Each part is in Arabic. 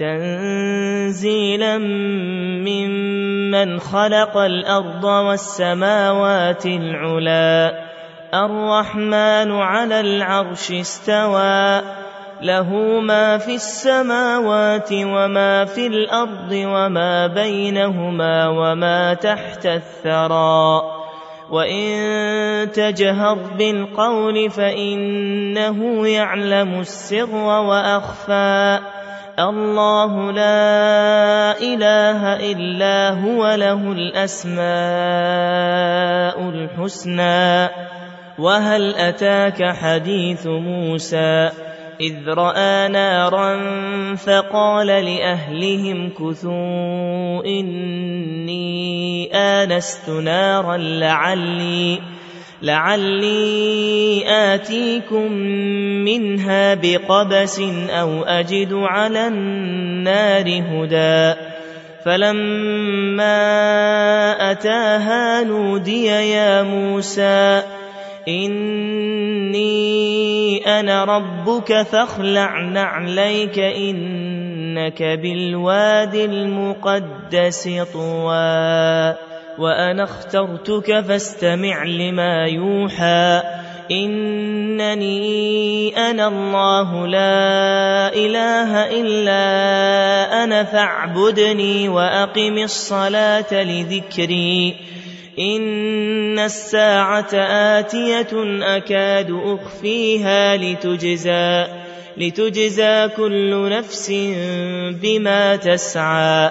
تنزيلا ممن خلق الأرض والسماوات العلى الرحمن على العرش استوى. له ما في السماوات وما في الأرض وما بينهما وما تحت الثرى. وإن تجهر بالقول فإنه يعلم السر وأخفى. الله لا إله إلا هو له الأسماء الحسنى. وهل أتاك حديث موسى؟ إذ رأى نارا فقال لأهلهم كثوا إني آنست نارا لعلي لعلي آتيكم منها بقبس أو أجد على النار هدى. فلما أتاها نودي يا موسى إني أنا ربك فاخلع نعليك إنك بالواد المقدس طوى. وأنا اخترتك فاستمع لما يوحى. إنني أنا الله لا إله إلا أنا فاعبدني وأقم الصلاة لذكري. إن الساعة آتية أكاد أخفيها لتجزى لتجزى كل نفس بما تسعى.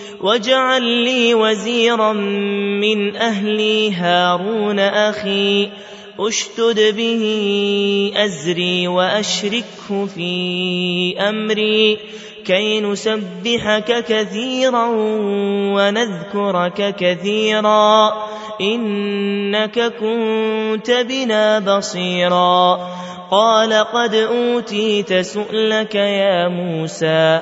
واجعل لي وزيرا من أهلي هارون أخي اشتد به ازري واشركه في امري كي نسبحك كثيرا ونذكرك كثيرا انك كنت بنا بصيرا قال قد اوتيت سؤلك يا موسى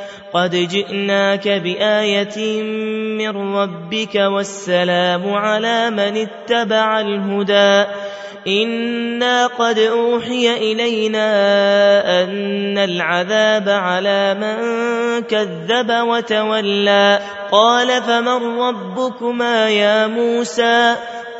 قد جئناك بآية من ربك والسلام على من اتبع الهدى إنا قد أوحي إلينا أن العذاب على من كذب وتولى قال فمن ربكما يا موسى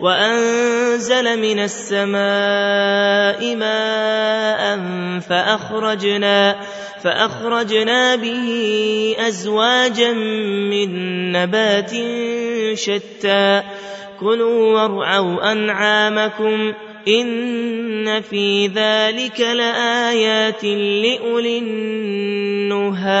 وأنزل من السماء ماء فأخرجنا فأخرجنا به أزواجا من نبات شتى كلوا وارعوا أنعامكم إن في ذلك لآيات لأولي النهى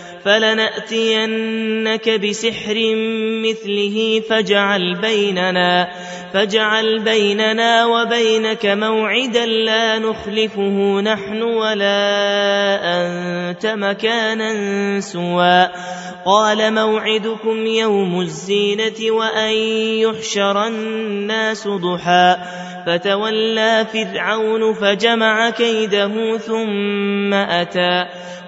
فلنأتينك بسحر مثله فاجعل بيننا فاجعل بيننا وبينك موعدا لا نخلفه نحن ولا أنت مكانا سوى. قال موعدكم يوم الزينة وأن يحشر الناس ضحى. فتولى فرعون فجمع كيده ثم أتى.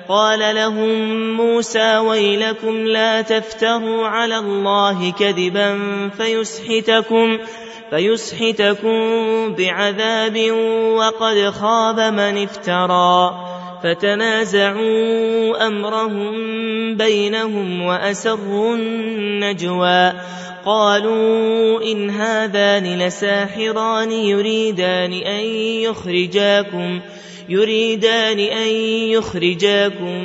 قال لهم موسى ويلكم لا تفتروا على الله كذبا فيسحتكم فيسحتكم بعذاب وقد خاب من افترى فتنازعوا أمرهم بينهم وأسروا النجوى قالوا إن هذان لساحران يريدان أن يخرجاكم يريدان أن يخرجاكم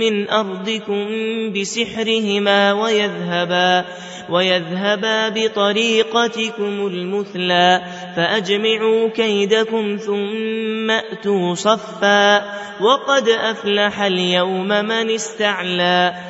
من أرضكم بسحرهما ويذهبا ويذهبا بطريقتكم المثلى فأجمعوا كيدكم ثم أتوا صفا وقد أفلح اليوم من استعلى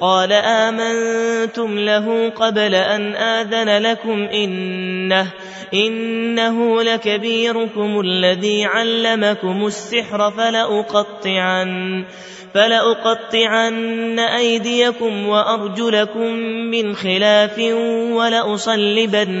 قال آمنتم له قبل أن آذن لكم إنه إنه لكبيركم الذي علمكم السحر فلأقطعن فلأقطعن أيديكم وأرجلكم من خلاف ولأصلبنكم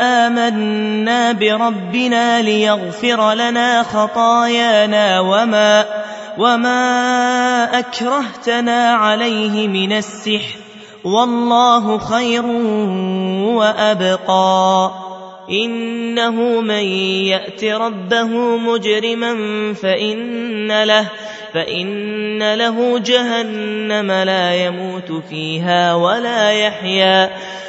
آمنا بربنا ليغفر لنا خطايانا وما وما أكرهتنا عليه من السحر. والله خير وأبقى. إنه من يأت ربه مجرما فإن له فإن له جهنم لا يموت فيها ولا يحيا.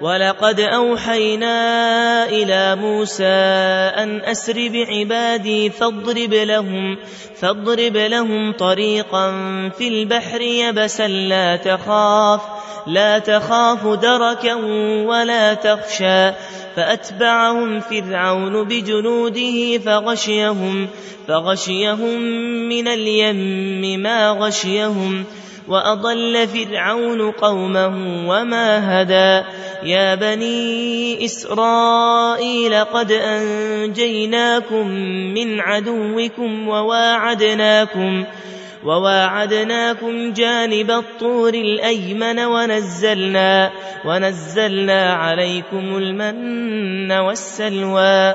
ولقد أوحينا إلى موسى أن أسر بعبادي فاضرب لهم فاضرب لهم طريقا في البحر يبسا لا تخاف لا تخاف دركا ولا تخشى فأتبعهم فرعون بجنوده فغشيهم فغشيهم من اليم ما غشيهم وأضل فرعون قومه وما هدى. يا بني إسرائيل قد أنجيناكم من عدوكم وواعدناكم وواعدناكم جانب الطور الأيمن ونزلنا ونزلنا عليكم المن والسلوى.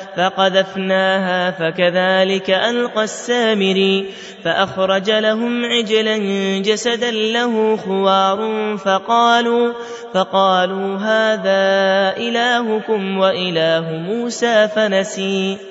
فقذفناها فكذلك ألقى السامري فأخرج لهم عجلا جسدا له خوار فقالوا فقالوا هذا إلهكم وإله موسى فنسي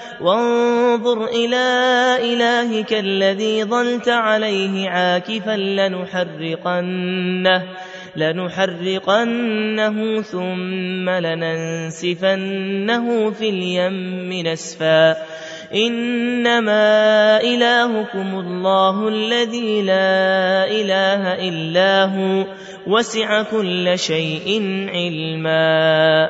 وانظر إلى إلهك الذي ظلت عليه عاكفا لنحرقنه لنحرقنه ثم لننسفنه في اليم نسفا إنما إلهكم الله الذي لا إله إلا هو وسع كل شيء علما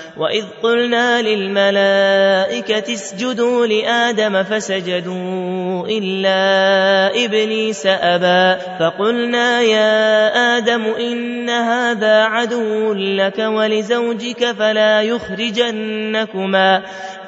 وإذ قلنا للملائكة اسجدوا لآدم فسجدوا إلا إبليس أبى فقلنا يا آدم إن هذا عدو لك ولزوجك فلا يخرجنكما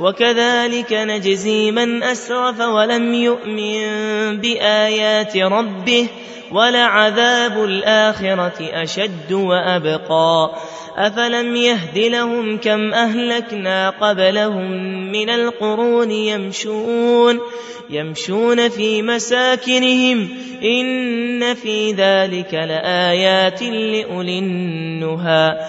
وكذلك نجزي من أسرف ولم يؤمن بآيات ربه ولعذاب الآخرة أشد وأبقى. أفلم يهد لهم كم أهلكنا قبلهم من القرون يمشون يمشون في مساكنهم إن في ذلك لآيات لأولي النهى.